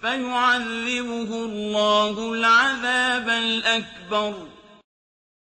فَيُعَذِّبُهُ اللَّهُ الْعَذَابَ الْأَكْبَرَ.